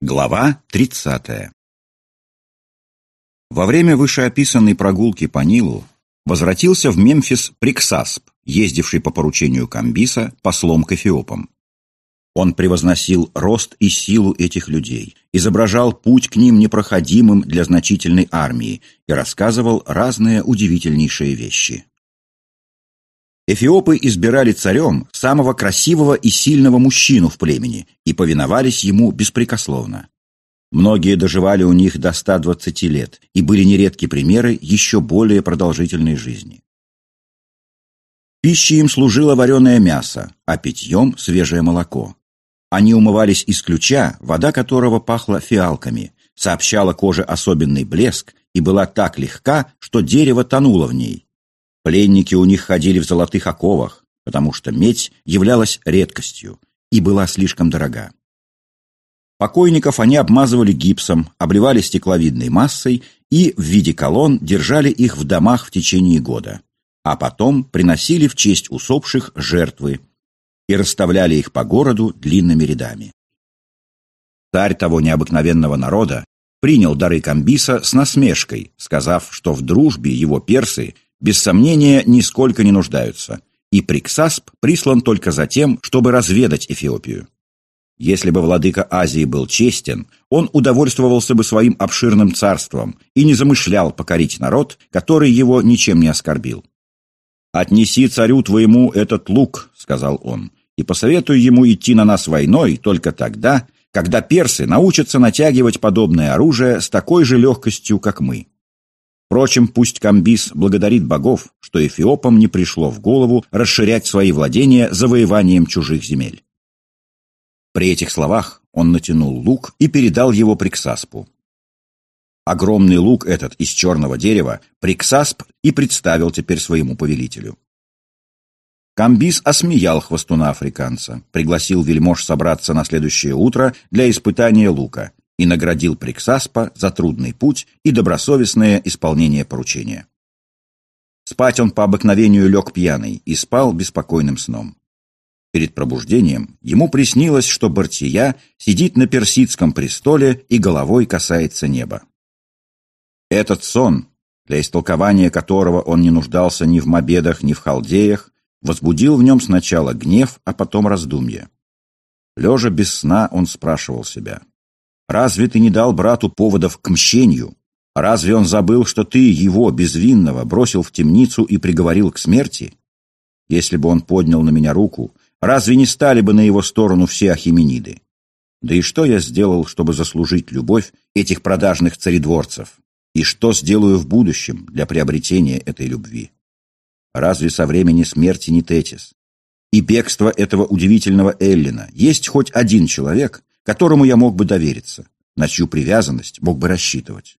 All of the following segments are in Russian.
Глава 30. Во время вышеописанной прогулки по Нилу возвратился в Мемфис Приксасп, ездивший по поручению Камбиса послом к эфиопам. Он превозносил рост и силу этих людей, изображал путь к ним непроходимым для значительной армии и рассказывал разные удивительнейшие вещи. Эфиопы избирали царем самого красивого и сильного мужчину в племени и повиновались ему беспрекословно. Многие доживали у них до 120 лет, и были нередки примеры еще более продолжительной жизни. Пищей им служило вареное мясо, а питьем – свежее молоко. Они умывались из ключа, вода которого пахла фиалками, сообщала коже особенный блеск и была так легка, что дерево тонуло в ней. Пленники у них ходили в золотых оковах, потому что медь являлась редкостью и была слишком дорога. Покойников они обмазывали гипсом, обливали стекловидной массой и в виде колонн держали их в домах в течение года, а потом приносили в честь усопших жертвы и расставляли их по городу длинными рядами. Царь того необыкновенного народа принял дары Камбиса с насмешкой, сказав, что в дружбе его персы – без сомнения, нисколько не нуждаются, и Приксасп прислан только за тем, чтобы разведать Эфиопию. Если бы владыка Азии был честен, он удовольствовался бы своим обширным царством и не замышлял покорить народ, который его ничем не оскорбил. «Отнеси царю твоему этот лук», — сказал он, «и посоветуй ему идти на нас войной только тогда, когда персы научатся натягивать подобное оружие с такой же легкостью, как мы». Впрочем, пусть Камбис благодарит богов, что эфиопам не пришло в голову расширять свои владения завоеванием чужих земель. При этих словах он натянул лук и передал его Приксаспу. Огромный лук этот из черного дерева Приксасп и представил теперь своему повелителю. Камбис осмеял хвостуна африканца, пригласил вельмож собраться на следующее утро для испытания лука и наградил Приксаспа за трудный путь и добросовестное исполнение поручения. Спать он по обыкновению лег пьяный и спал беспокойным сном. Перед пробуждением ему приснилось, что Бартия сидит на персидском престоле и головой касается неба. Этот сон, для истолкования которого он не нуждался ни в мобедах, ни в халдеях, возбудил в нем сначала гнев, а потом раздумье. Лежа без сна, он спрашивал себя, Разве ты не дал брату поводов к мщению? Разве он забыл, что ты его, безвинного, бросил в темницу и приговорил к смерти? Если бы он поднял на меня руку, разве не стали бы на его сторону все ахимениды? Да и что я сделал, чтобы заслужить любовь этих продажных царедворцев? И что сделаю в будущем для приобретения этой любви? Разве со времени смерти не Тетис? И бегство этого удивительного Эллина есть хоть один человек, которому я мог бы довериться, на чью привязанность мог бы рассчитывать.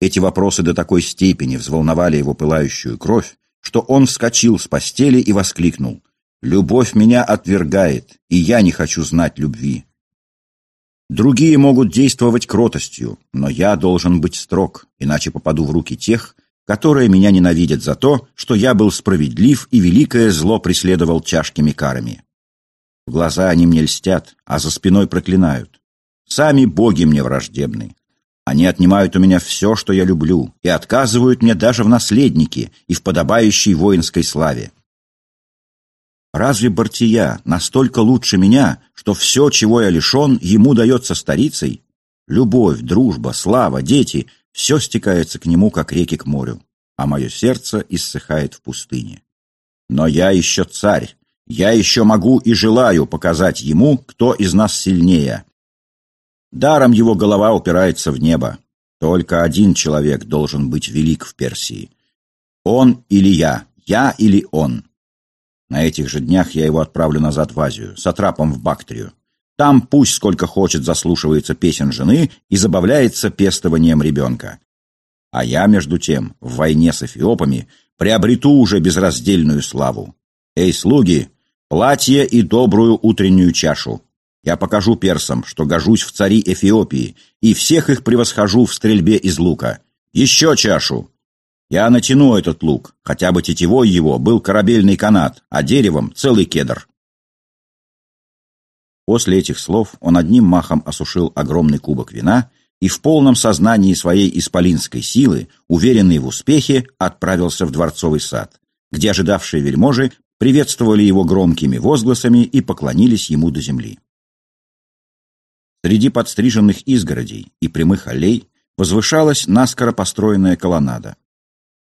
Эти вопросы до такой степени взволновали его пылающую кровь, что он вскочил с постели и воскликнул «Любовь меня отвергает, и я не хочу знать любви». Другие могут действовать кротостью, но я должен быть строг, иначе попаду в руки тех, которые меня ненавидят за то, что я был справедлив и великое зло преследовал тяжкими карами. В глаза они мне льстят, а за спиной проклинают. Сами боги мне враждебны. Они отнимают у меня все, что я люблю, и отказывают мне даже в наследнике и в подобающей воинской славе. Разве Бартия настолько лучше меня, что все, чего я лишен, ему дается старицей? Любовь, дружба, слава, дети — все стекается к нему, как реки к морю, а мое сердце иссыхает в пустыне. Но я еще царь, я еще могу и желаю показать ему, кто из нас сильнее. Даром его голова упирается в небо. Только один человек должен быть велик в Персии. Он или я, я или он. На этих же днях я его отправлю назад в Азию, с атрапом в Бактрию. Там пусть сколько хочет заслушивается песен жены и забавляется пестованием ребенка. А я, между тем, в войне с эфиопами приобрету уже безраздельную славу. Эй, слуги, Платье и добрую утреннюю чашу. Я покажу персам, что гожусь в цари Эфиопии, и всех их превосхожу в стрельбе из лука. Еще чашу. Я натяну этот лук, хотя бы тетивой его был корабельный канат, а деревом целый кедр. После этих слов он одним махом осушил огромный кубок вина и в полном сознании своей исполинской силы, уверенный в успехе, отправился в дворцовый сад, где ожидавшие вельможи приветствовали его громкими возгласами и поклонились ему до земли. Среди подстриженных изгородей и прямых аллей возвышалась наскоро построенная колоннада.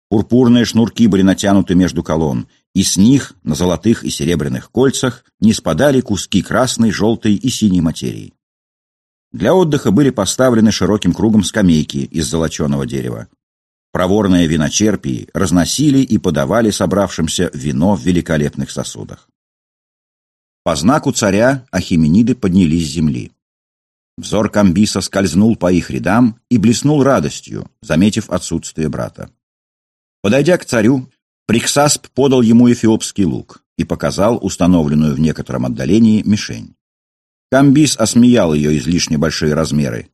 Пурпурные шнурки были натянуты между колонн, и с них, на золотых и серебряных кольцах, не спадали куски красной, желтой и синей материи. Для отдыха были поставлены широким кругом скамейки из золоченого дерева. Проворные виночерпии разносили и подавали собравшимся вино в великолепных сосудах. По знаку царя ахимениды поднялись с земли. Взор Камбиса скользнул по их рядам и блеснул радостью, заметив отсутствие брата. Подойдя к царю, Приксасп подал ему эфиопский лук и показал установленную в некотором отдалении мишень. Камбис осмеял ее излишне большие размеры,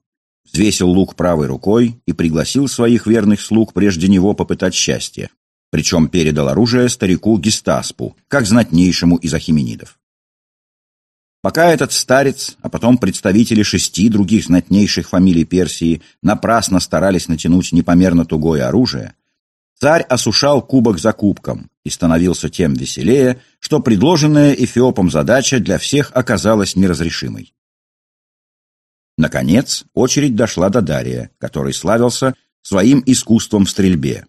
взвесил лук правой рукой и пригласил своих верных слуг прежде него попытать счастье, причем передал оружие старику Гестаспу, как знатнейшему из ахименидов. Пока этот старец, а потом представители шести других знатнейших фамилий Персии напрасно старались натянуть непомерно тугое оружие, Царь осушал кубок за кубком и становился тем веселее, что предложенная Эфиопом задача для всех оказалась неразрешимой. Наконец, очередь дошла до Дария, который славился своим искусством в стрельбе.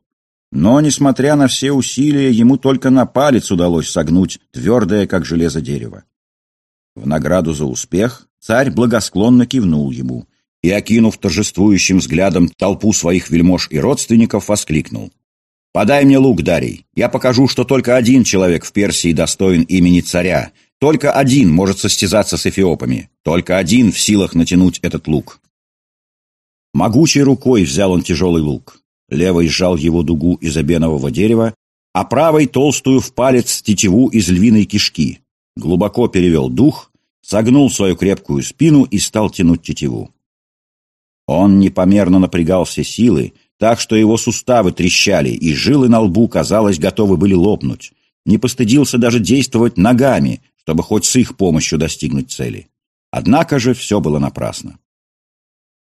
Но, несмотря на все усилия, ему только на палец удалось согнуть твердое, как железо, дерево. В награду за успех царь благосклонно кивнул ему и, окинув торжествующим взглядом толпу своих вельмож и родственников, воскликнул. Подай мне лук, Дарий. Я покажу, что только один человек в Персии достоин имени царя. Только один может состязаться с эфиопами. Только один в силах натянуть этот лук. Могучей рукой взял он тяжелый лук. Левой сжал его дугу из обенового дерева, а правой толстую в палец тетиву из львиной кишки. Глубоко перевел дух, согнул свою крепкую спину и стал тянуть тетиву. Он непомерно напрягал все силы, так что его суставы трещали, и жилы на лбу, казалось, готовы были лопнуть. Не постыдился даже действовать ногами, чтобы хоть с их помощью достигнуть цели. Однако же все было напрасно.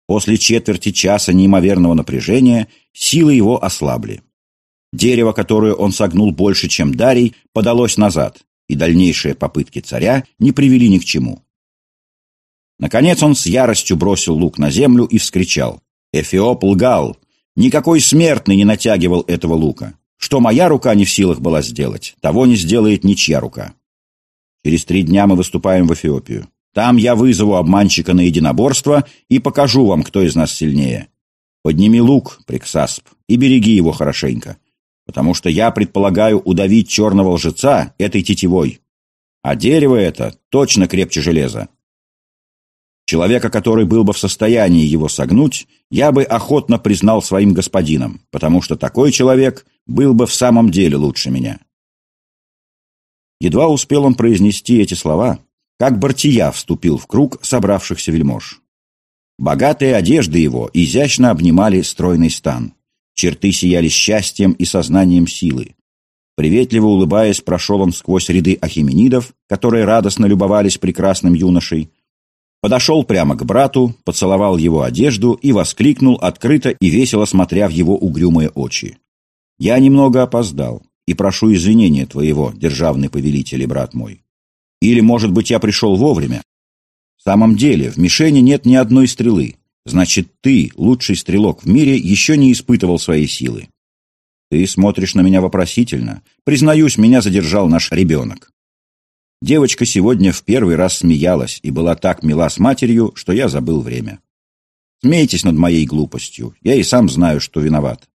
После четверти часа неимоверного напряжения силы его ослабли. Дерево, которое он согнул больше, чем Дарий, подалось назад, и дальнейшие попытки царя не привели ни к чему. Наконец он с яростью бросил лук на землю и вскричал. «Эфиоп лгал! Никакой смертный не натягивал этого лука. Что моя рука не в силах была сделать, того не сделает ничья рука. Через три дня мы выступаем в Эфиопию. Там я вызову обманщика на единоборство и покажу вам, кто из нас сильнее. Подними лук, Приксасп, и береги его хорошенько, потому что я предполагаю удавить черного лжеца этой тетивой. А дерево это точно крепче железа. Человека, который был бы в состоянии его согнуть, я бы охотно признал своим господином, потому что такой человек был бы в самом деле лучше меня. Едва успел он произнести эти слова, как Бартия вступил в круг собравшихся вельмож. Богатые одежды его изящно обнимали стройный стан. Черты сияли счастьем и сознанием силы. Приветливо улыбаясь, прошел он сквозь ряды ахименидов, которые радостно любовались прекрасным юношей, Подошел прямо к брату, поцеловал его одежду и воскликнул, открыто и весело смотря в его угрюмые очи. «Я немного опоздал, и прошу извинения твоего, державный повелитель и брат мой. Или, может быть, я пришел вовремя? В самом деле, в мишени нет ни одной стрелы. Значит, ты, лучший стрелок в мире, еще не испытывал своей силы. Ты смотришь на меня вопросительно. Признаюсь, меня задержал наш ребенок. Девочка сегодня в первый раз смеялась и была так мила с матерью, что я забыл время. Смейтесь над моей глупостью, я и сам знаю, что виноват.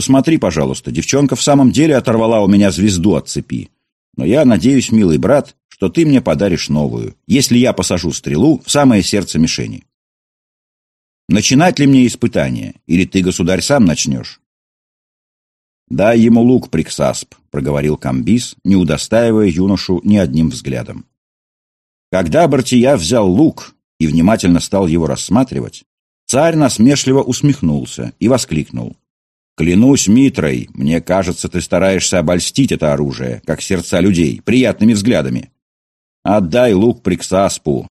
Посмотри, пожалуйста, девчонка в самом деле оторвала у меня звезду от цепи. Но я надеюсь, милый брат, что ты мне подаришь новую, если я посажу стрелу в самое сердце мишени. Начинать ли мне испытание, или ты, государь, сам начнешь? «Дай ему лук, Приксасп», — проговорил Камбис, не удостаивая юношу ни одним взглядом. Когда Бартия взял лук и внимательно стал его рассматривать, царь насмешливо усмехнулся и воскликнул. «Клянусь Митрой, мне кажется, ты стараешься обольстить это оружие, как сердца людей, приятными взглядами. Отдай лук Приксаспу.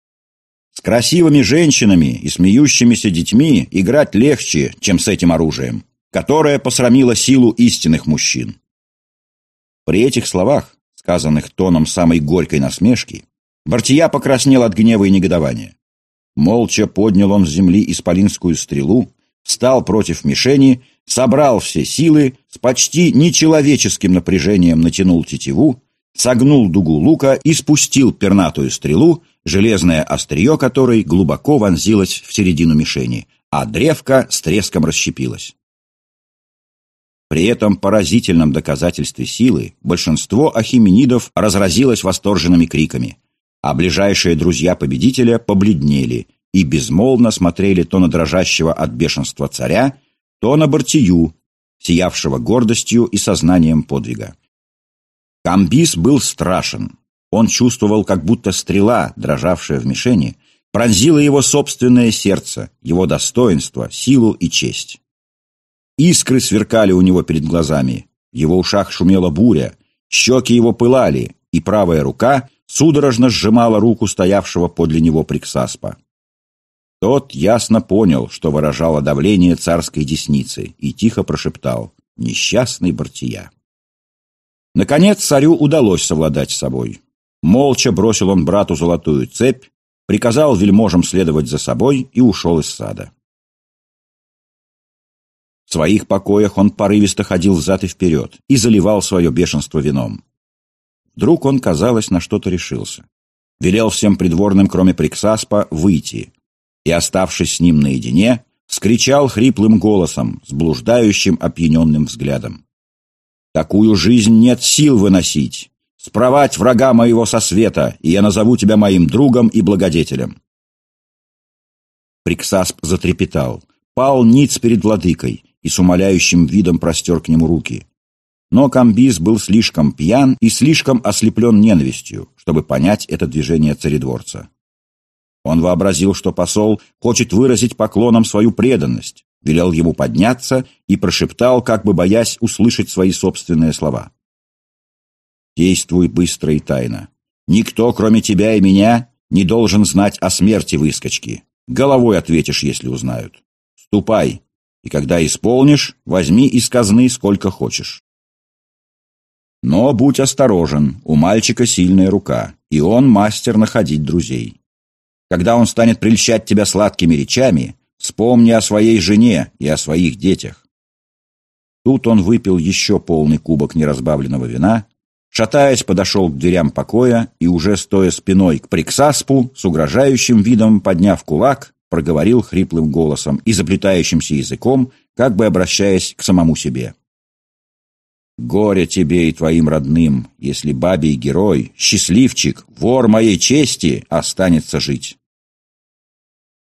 С красивыми женщинами и смеющимися детьми играть легче, чем с этим оружием, которое посрамило силу истинных мужчин. При этих словах, сказанных тоном самой горькой насмешки, Бартия покраснел от гнева и негодования. Молча поднял он с земли исполинскую стрелу, встал против мишени, собрал все силы, с почти нечеловеческим напряжением натянул тетиву, согнул дугу лука и спустил пернатую стрелу, железное острие которой глубоко вонзилось в середину мишени, а древко с треском расщепилось. При этом поразительном доказательстве силы большинство ахименидов разразилось восторженными криками, а ближайшие друзья победителя побледнели и безмолвно смотрели то на дрожащего от бешенства царя, то на Бартию, сиявшего гордостью и сознанием подвига. Камбис был страшен. Он чувствовал, как будто стрела, дрожавшая в мишени, пронзила его собственное сердце, его достоинство, силу и честь. Искры сверкали у него перед глазами, в его ушах шумела буря, щеки его пылали, и правая рука судорожно сжимала руку стоявшего подле него Приксаспа. Тот ясно понял, что выражало давление царской десницы, и тихо прошептал «Несчастный Бартия». Наконец царю удалось совладать с собой. Молча бросил он брату золотую цепь, приказал вельможам следовать за собой и ушел из сада. В своих покоях он порывисто ходил взад и вперед и заливал свое бешенство вином. Вдруг он, казалось, на что-то решился. Велел всем придворным, кроме Приксаспа, выйти, и, оставшись с ним наедине, скричал хриплым голосом, с блуждающим опьяненным взглядом. Такую жизнь нет сил выносить. Спровать врага моего со света, и я назову тебя моим другом и благодетелем. Приксасп затрепетал, пал ниц перед владыкой и с умоляющим видом простер к нему руки. Но Камбис был слишком пьян и слишком ослеплен ненавистью, чтобы понять это движение царедворца. Он вообразил, что посол хочет выразить поклоном свою преданность, велел ему подняться и прошептал, как бы боясь услышать свои собственные слова. «Действуй быстро и тайно. Никто, кроме тебя и меня, не должен знать о смерти выскочки. Головой ответишь, если узнают. Ступай, и когда исполнишь, возьми из казны сколько хочешь. Но будь осторожен, у мальчика сильная рука, и он мастер находить друзей. Когда он станет прельщать тебя сладкими речами, Вспомни о своей жене и о своих детях. Тут он выпил еще полный кубок неразбавленного вина, шатаясь, подошел к дверям покоя и, уже стоя спиной к Приксаспу, с угрожающим видом, подняв кулак, проговорил хриплым голосом и заплетающимся языком, как бы обращаясь к самому себе. «Горе тебе и твоим родным, если бабий герой, счастливчик, вор моей чести останется жить».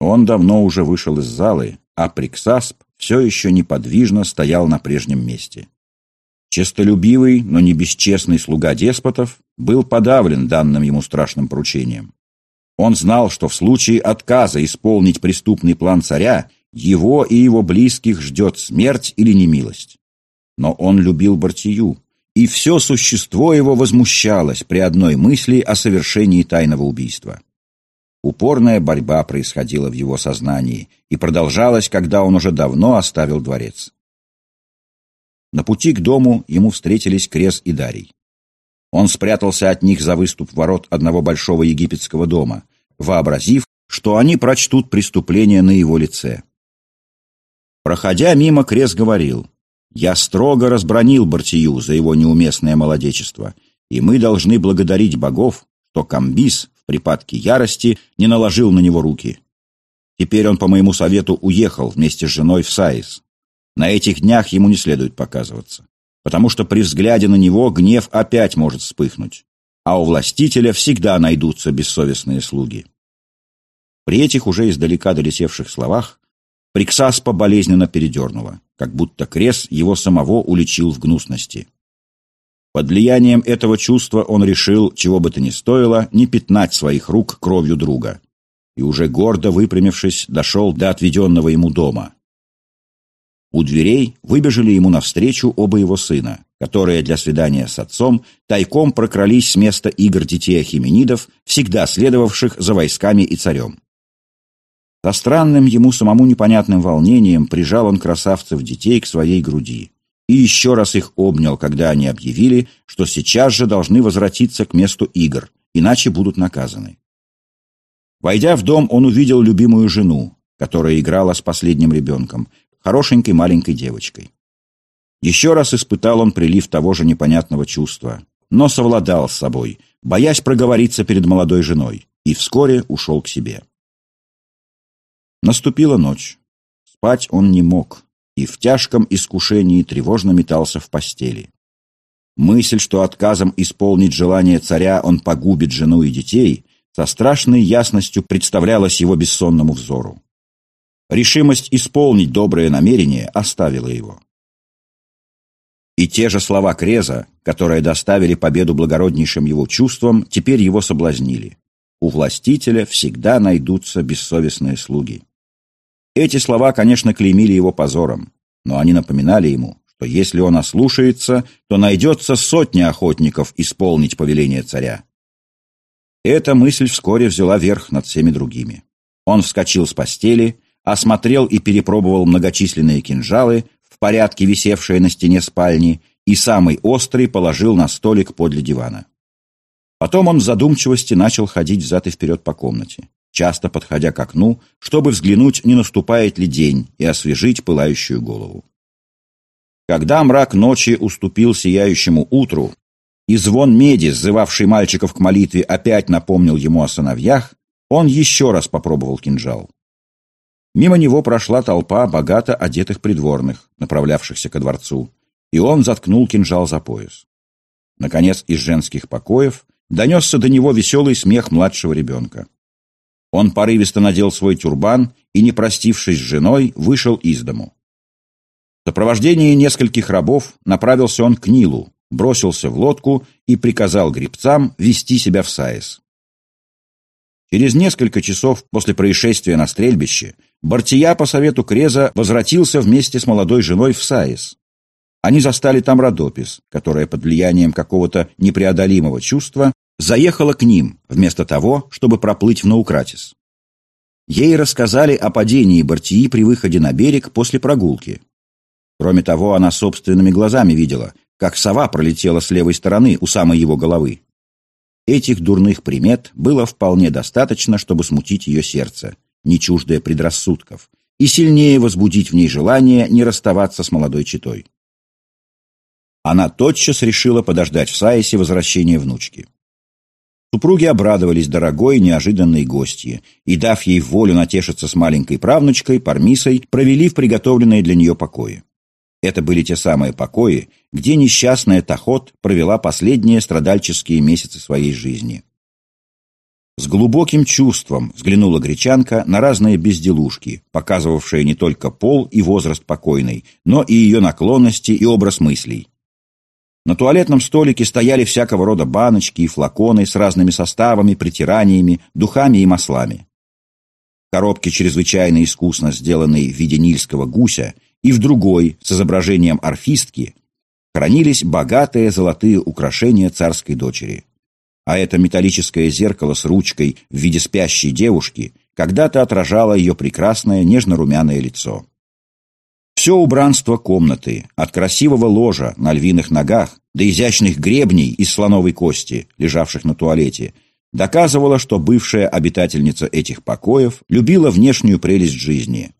Он давно уже вышел из залы, а Приксасп все еще неподвижно стоял на прежнем месте. Честолюбивый, но не бесчестный слуга деспотов был подавлен данным ему страшным поручением. Он знал, что в случае отказа исполнить преступный план царя его и его близких ждет смерть или немилость. Но он любил Бартию, и все существо его возмущалось при одной мысли о совершении тайного убийства. Упорная борьба происходила в его сознании и продолжалась, когда он уже давно оставил дворец. На пути к дому ему встретились Крес и Дарий. Он спрятался от них за выступ ворот одного большого египетского дома, вообразив, что они прочтут преступление на его лице. Проходя мимо, Крес говорил, «Я строго разбронил Бартию за его неуместное молодечество, и мы должны благодарить богов, что Камбис в припадке ярости не наложил на него руки. Теперь он по моему совету уехал вместе с женой в Саис. На этих днях ему не следует показываться, потому что при взгляде на него гнев опять может вспыхнуть, а у властителя всегда найдутся бессовестные слуги. При этих уже издалека долетевших словах Приксаспа болезненно передернуло, как будто Крес его самого уличил в гнусности. Под влиянием этого чувства он решил, чего бы то ни стоило, не пятнать своих рук кровью друга. И уже гордо выпрямившись, дошел до отведенного ему дома. У дверей выбежали ему навстречу оба его сына, которые для свидания с отцом тайком прокрались с места игр детей Ахименидов, всегда следовавших за войсками и царем. Со странным ему самому непонятным волнением прижал он красавцев детей к своей груди и еще раз их обнял, когда они объявили, что сейчас же должны возвратиться к месту игр, иначе будут наказаны. Войдя в дом, он увидел любимую жену, которая играла с последним ребенком, хорошенькой маленькой девочкой. Еще раз испытал он прилив того же непонятного чувства, но совладал с собой, боясь проговориться перед молодой женой, и вскоре ушел к себе. Наступила ночь. Спать он не мог, и в тяжком искушении тревожно метался в постели. Мысль, что отказом исполнить желание царя он погубит жену и детей, со страшной ясностью представлялась его бессонному взору. Решимость исполнить доброе намерение оставила его. И те же слова Креза, которые доставили победу благороднейшим его чувствам, теперь его соблазнили. У властителя всегда найдутся бессовестные слуги. Эти слова, конечно, клеймили его позором, но они напоминали ему, что если он ослушается, то найдется сотня охотников исполнить повеление царя. Эта мысль вскоре взяла верх над всеми другими. Он вскочил с постели, осмотрел и перепробовал многочисленные кинжалы, в порядке висевшие на стене спальни, и самый острый положил на столик подле дивана. Потом он в задумчивости начал ходить взад и вперед по комнате, часто подходя к окну, чтобы взглянуть, не наступает ли день, и освежить пылающую голову. Когда мрак ночи уступил сияющему утру, и звон меди, сзывавший мальчиков к молитве, опять напомнил ему о сыновьях, он еще раз попробовал кинжал. Мимо него прошла толпа богато одетых придворных, направлявшихся ко дворцу, и он заткнул кинжал за пояс. Наконец, из женских покоев донесся до него веселый смех младшего ребенка. Он порывисто надел свой тюрбан и, не простившись с женой, вышел из дому. В сопровождении нескольких рабов направился он к Нилу, бросился в лодку и приказал гребцам вести себя в Саис. Через несколько часов после происшествия на стрельбище Бартия по совету Креза возвратился вместе с молодой женой в Саис. Они застали там Родопис, которая под влиянием какого-то непреодолимого чувства заехала к ним, вместо того, чтобы проплыть в Наукратис. Ей рассказали о падении Бартии при выходе на берег после прогулки. Кроме того, она собственными глазами видела, как сова пролетела с левой стороны у самой его головы. Этих дурных примет было вполне достаточно, чтобы смутить ее сердце, не чуждое предрассудков, и сильнее возбудить в ней желание не расставаться с молодой читой. Она тотчас решила подождать в Саисе возвращения внучки. Супруги обрадовались дорогой неожиданной гостье и, дав ей волю натешиться с маленькой правнучкой, Пармисой, провели в приготовленные для нее покои. Это были те самые покои, где несчастная Тахот провела последние страдальческие месяцы своей жизни. С глубоким чувством взглянула гречанка на разные безделушки, показывавшие не только пол и возраст покойной, но и ее наклонности и образ мыслей. На туалетном столике стояли всякого рода баночки и флаконы с разными составами, притираниями, духами и маслами. Коробки чрезвычайно искусно сделанные в виде нильского гуся и в другой, с изображением орфистки, хранились богатые золотые украшения царской дочери. А это металлическое зеркало с ручкой в виде спящей девушки когда-то отражало ее прекрасное нежно-румяное лицо. Все убранство комнаты, от красивого ложа на львиных ногах до изящных гребней из слоновой кости, лежавших на туалете, доказывало, что бывшая обитательница этих покоев любила внешнюю прелесть жизни.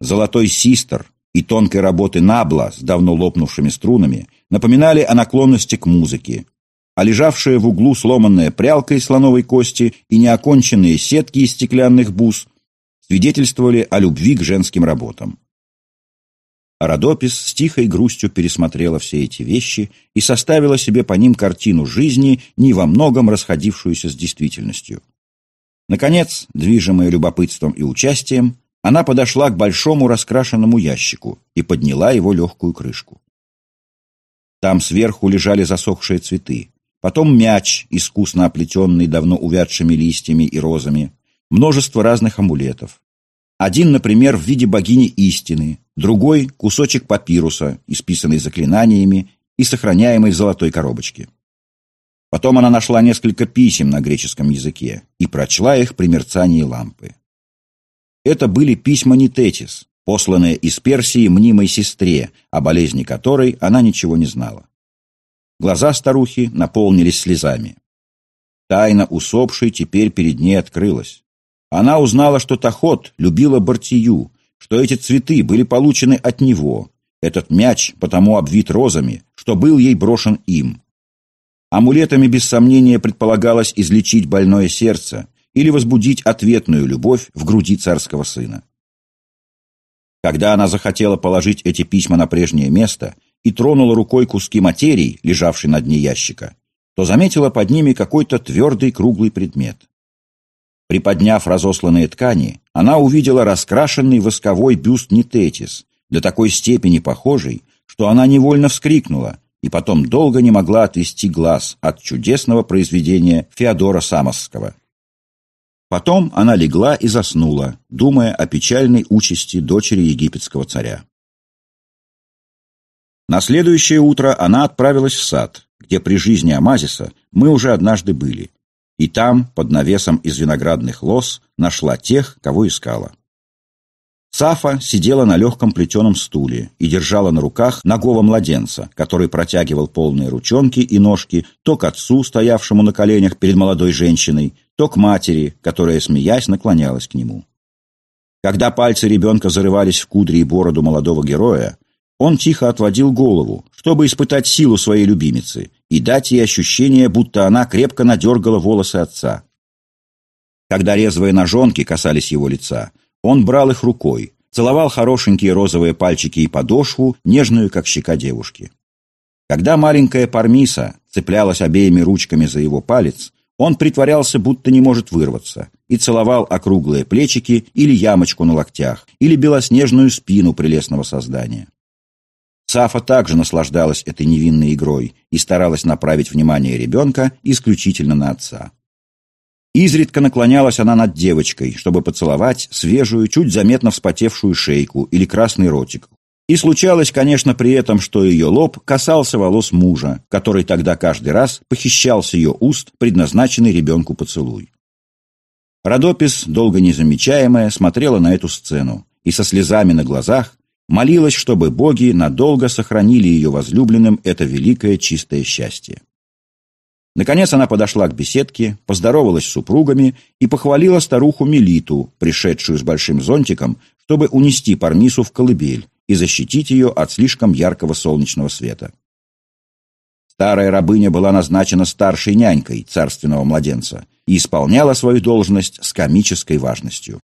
Золотой систер, и тонкой работы набла с давно лопнувшими струнами напоминали о наклонности к музыке, а лежавшая в углу сломанная прялка из слоновой кости и неоконченные сетки из стеклянных бус свидетельствовали о любви к женским работам. Родопис с тихой грустью пересмотрела все эти вещи и составила себе по ним картину жизни, не во многом расходившуюся с действительностью. Наконец, движимая любопытством и участием, она подошла к большому раскрашенному ящику и подняла его легкую крышку. Там сверху лежали засохшие цветы, потом мяч, искусно оплетенный давно увядшими листьями и розами, множество разных амулетов. Один, например, в виде богини истины, другой — кусочек папируса, исписанный заклинаниями и сохраняемый в золотой коробочке. Потом она нашла несколько писем на греческом языке и прочла их при мерцании лампы. Это были письма Нитетис, посланные из Персии мнимой сестре, о болезни которой она ничего не знала. Глаза старухи наполнились слезами. Тайна усопшей теперь перед ней открылась. Она узнала, что Тахот любила Бартию, что эти цветы были получены от него, этот мяч потому обвит розами, что был ей брошен им. Амулетами без сомнения предполагалось излечить больное сердце или возбудить ответную любовь в груди царского сына. Когда она захотела положить эти письма на прежнее место и тронула рукой куски материи, лежавшей на дне ящика, то заметила под ними какой-то твердый круглый предмет. Приподняв разосланные ткани, она увидела раскрашенный восковой бюст Нитетис, до такой степени похожий, что она невольно вскрикнула и потом долго не могла отвести глаз от чудесного произведения Феодора Самосского. Потом она легла и заснула, думая о печальной участи дочери египетского царя. На следующее утро она отправилась в сад, где при жизни Амазиса мы уже однажды были, и там, под навесом из виноградных лоз, нашла тех, кого искала. Сафа сидела на легком плетеном стуле и держала на руках ногого младенца, который протягивал полные ручонки и ножки то к отцу, стоявшему на коленях перед молодой женщиной, то к матери, которая, смеясь, наклонялась к нему. Когда пальцы ребенка зарывались в кудри и бороду молодого героя, он тихо отводил голову, чтобы испытать силу своей любимицы и дать ей ощущение, будто она крепко надергала волосы отца. Когда резвые ножонки касались его лица, он брал их рукой, целовал хорошенькие розовые пальчики и подошву, нежную, как щека девушки. Когда маленькая Пармиса цеплялась обеими ручками за его палец, он притворялся, будто не может вырваться, и целовал округлые плечики или ямочку на локтях, или белоснежную спину прелестного создания. Сафа также наслаждалась этой невинной игрой и старалась направить внимание ребенка исключительно на отца. Изредка наклонялась она над девочкой, чтобы поцеловать свежую, чуть заметно вспотевшую шейку или красный ротик. И случалось, конечно, при этом, что ее лоб касался волос мужа, который тогда каждый раз похищал с ее уст предназначенный ребенку поцелуй. Родопис, долго незамечаемая, смотрела на эту сцену и со слезами на глазах молилась, чтобы боги надолго сохранили ее возлюбленным это великое чистое счастье. Наконец она подошла к беседке, поздоровалась с супругами и похвалила старуху Мелиту, пришедшую с большим зонтиком, чтобы унести Пармису в колыбель и защитить ее от слишком яркого солнечного света. Старая рабыня была назначена старшей нянькой царственного младенца и исполняла свою должность с комической важностью.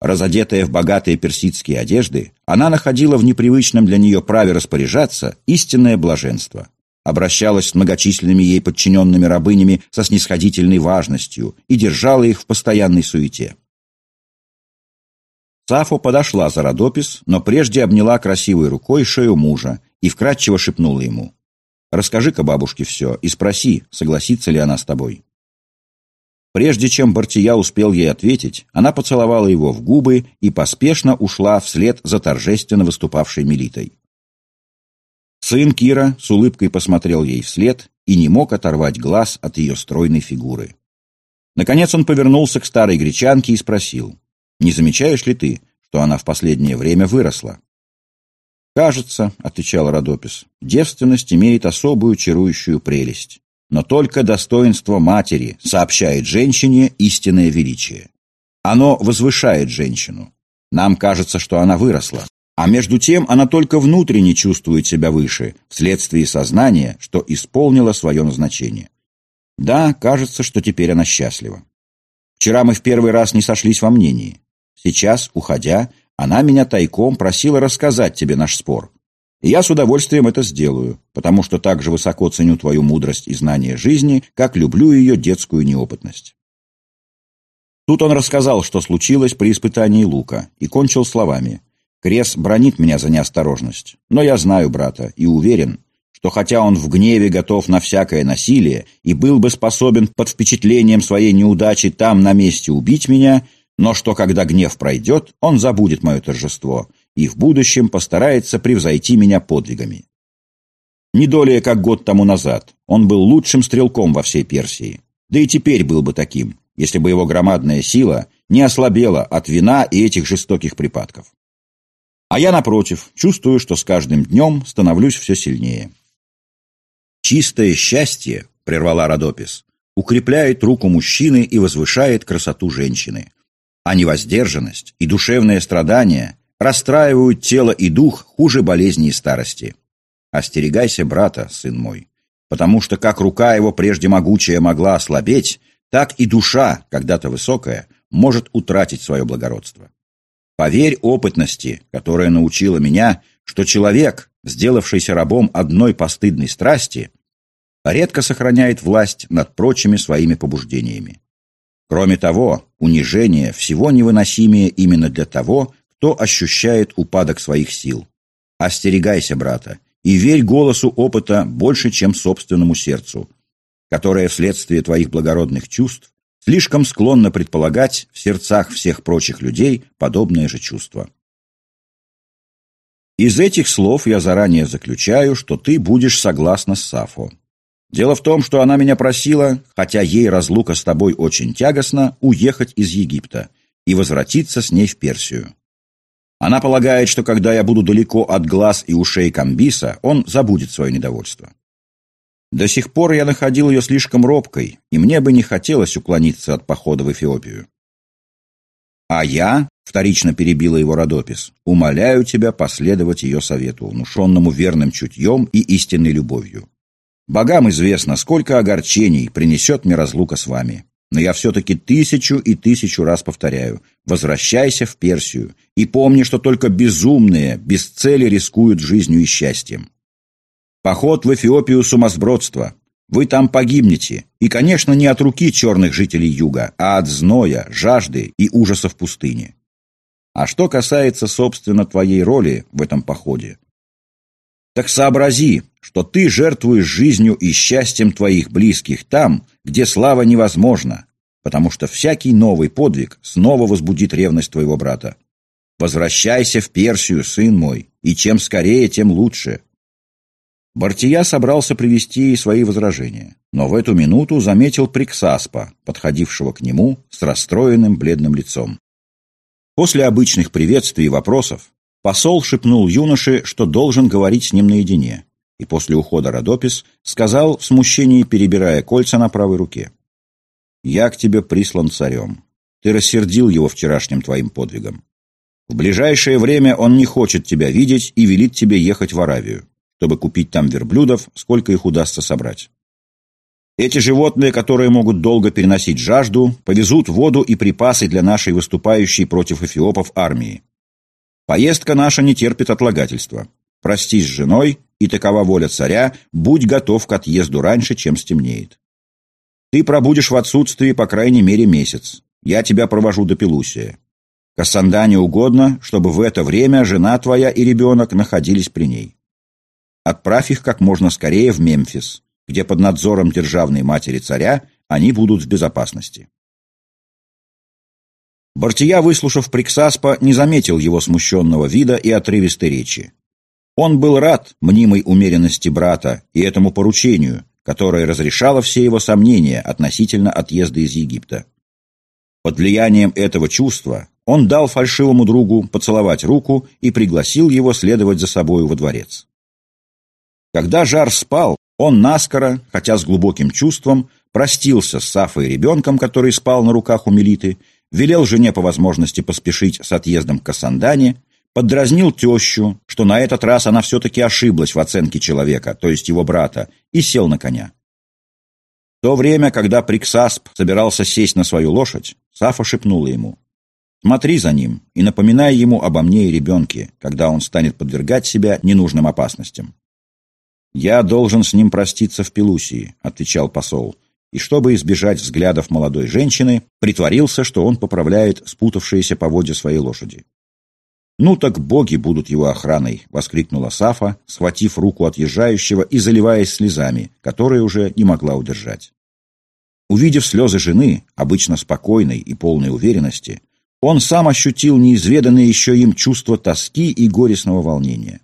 Разодетая в богатые персидские одежды, она находила в непривычном для нее праве распоряжаться истинное блаженство – обращалась с многочисленными ей подчиненными рабынями со снисходительной важностью и держала их в постоянной суете. Сафо подошла за Родопис, но прежде обняла красивой рукой шею мужа и вкратчиво шепнула ему. «Расскажи-ка бабушке все и спроси, согласится ли она с тобой». Прежде чем Бартия успел ей ответить, она поцеловала его в губы и поспешно ушла вслед за торжественно выступавшей Мелитой. Сын Кира с улыбкой посмотрел ей вслед и не мог оторвать глаз от ее стройной фигуры. Наконец он повернулся к старой гречанке и спросил, «Не замечаешь ли ты, что она в последнее время выросла?» «Кажется», — отвечал Родопис, — «девственность имеет особую чарующую прелесть. Но только достоинство матери сообщает женщине истинное величие. Оно возвышает женщину. Нам кажется, что она выросла. А между тем она только внутренне чувствует себя выше, вследствие сознания, что исполнила свое назначение. Да, кажется, что теперь она счастлива. Вчера мы в первый раз не сошлись во мнении. Сейчас, уходя, она меня тайком просила рассказать тебе наш спор. Я с удовольствием это сделаю, потому что так же высоко ценю твою мудрость и знание жизни, как люблю ее детскую неопытность. Тут он рассказал, что случилось при испытании лука, и кончил словами Крес бронит меня за неосторожность, но я знаю брата и уверен, что хотя он в гневе готов на всякое насилие и был бы способен под впечатлением своей неудачи там на месте убить меня, но что когда гнев пройдет, он забудет мое торжество и в будущем постарается превзойти меня подвигами. Не долее, как год тому назад, он был лучшим стрелком во всей Персии, да и теперь был бы таким, если бы его громадная сила не ослабела от вина и этих жестоких припадков. А я, напротив, чувствую, что с каждым днем становлюсь все сильнее. «Чистое счастье», — прервала Родопис, — «укрепляет руку мужчины и возвышает красоту женщины. А невоздержанность и душевное страдание расстраивают тело и дух хуже болезни и старости. Остерегайся брата, сын мой, потому что как рука его прежде могучая могла ослабеть, так и душа, когда-то высокая, может утратить свое благородство. Поверь опытности, которая научила меня, что человек, сделавшийся рабом одной постыдной страсти, редко сохраняет власть над прочими своими побуждениями. Кроме того, унижение всего невыносимее именно для того, кто ощущает упадок своих сил. Остерегайся, брата, и верь голосу опыта больше, чем собственному сердцу, которое вследствие твоих благородных чувств слишком склонно предполагать в сердцах всех прочих людей подобное же чувство. Из этих слов я заранее заключаю, что ты будешь согласна с Сафо. Дело в том, что она меня просила, хотя ей разлука с тобой очень тягостна, уехать из Египта и возвратиться с ней в Персию. Она полагает, что когда я буду далеко от глаз и ушей Камбиса, он забудет свое недовольство. До сих пор я находил ее слишком робкой, и мне бы не хотелось уклониться от похода в Эфиопию. А я, вторично перебила его Родопис, умоляю тебя последовать ее совету, внушенному верным чутьем и истинной любовью. Богам известно, сколько огорчений принесет мне разлука с вами. Но я все-таки тысячу и тысячу раз повторяю, возвращайся в Персию и помни, что только безумные, без цели рискуют жизнью и счастьем. Поход в Эфиопию – сумасбродство. Вы там погибнете. И, конечно, не от руки черных жителей юга, а от зноя, жажды и ужасов пустыни. А что касается, собственно, твоей роли в этом походе, так сообрази, что ты жертвуешь жизнью и счастьем твоих близких там, где слава невозможна, потому что всякий новый подвиг снова возбудит ревность твоего брата. Возвращайся в Персию, сын мой, и чем скорее, тем лучше. Бартия собрался привести свои возражения, но в эту минуту заметил Приксаспа, подходившего к нему с расстроенным бледным лицом. После обычных приветствий и вопросов посол шепнул юноше, что должен говорить с ним наедине, и после ухода Родопис сказал в смущении, перебирая кольца на правой руке. «Я к тебе прислан царем. Ты рассердил его вчерашним твоим подвигом. В ближайшее время он не хочет тебя видеть и велит тебе ехать в Аравию чтобы купить там верблюдов, сколько их удастся собрать. Эти животные, которые могут долго переносить жажду, повезут воду и припасы для нашей выступающей против эфиопов армии. Поездка наша не терпит отлагательства. Простись с женой, и такова воля царя, будь готов к отъезду раньше, чем стемнеет. Ты пробудешь в отсутствии по крайней мере месяц. Я тебя провожу до Пелусия. Кассандане угодно, чтобы в это время жена твоя и ребенок находились при ней. Отправь их как можно скорее в Мемфис, где под надзором державной матери царя они будут в безопасности. Бартия, выслушав Приксаспа, не заметил его смущенного вида и отрывистой речи. Он был рад мнимой умеренности брата и этому поручению, которое разрешало все его сомнения относительно отъезда из Египта. Под влиянием этого чувства он дал фальшивому другу поцеловать руку и пригласил его следовать за собою во дворец. Когда Жар спал, он наскоро, хотя с глубоким чувством, простился с Сафой ребенком, который спал на руках у Мелиты, велел жене по возможности поспешить с отъездом к Кассандане, поддразнил тещу, что на этот раз она все-таки ошиблась в оценке человека, то есть его брата, и сел на коня. В то время, когда Приксасп собирался сесть на свою лошадь, Сафа шепнула ему, «Смотри за ним и напоминай ему обо мне и ребенке, когда он станет подвергать себя ненужным опасностям». «Я должен с ним проститься в Пелусии», — отвечал посол, и, чтобы избежать взглядов молодой женщины, притворился, что он поправляет спутавшиеся поводья своей лошади. «Ну так боги будут его охраной!» — воскликнула Сафа, схватив руку отъезжающего и заливаясь слезами, которые уже не могла удержать. Увидев слезы жены, обычно спокойной и полной уверенности, он сам ощутил неизведанное еще им чувство тоски и горестного волнения.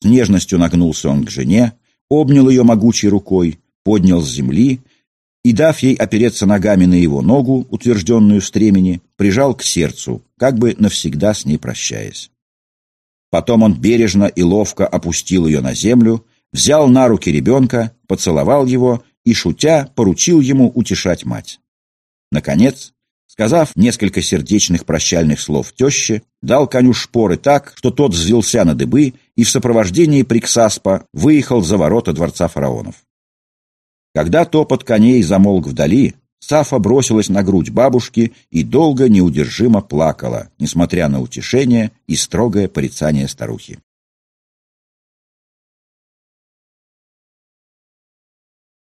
С нежностью нагнулся он к жене, обнял ее могучей рукой, поднял с земли и, дав ей опереться ногами на его ногу, утвержденную стремени, прижал к сердцу, как бы навсегда с ней прощаясь. Потом он бережно и ловко опустил ее на землю, взял на руки ребенка, поцеловал его и, шутя, поручил ему утешать мать. Наконец, сказав несколько сердечных прощальных слов теще, дал коню шпоры так, что тот взвелся на дыбы и в сопровождении Приксаспа выехал за ворота дворца фараонов. Когда топот коней замолк вдали, Сафа бросилась на грудь бабушки и долго неудержимо плакала, несмотря на утешение и строгое порицание старухи.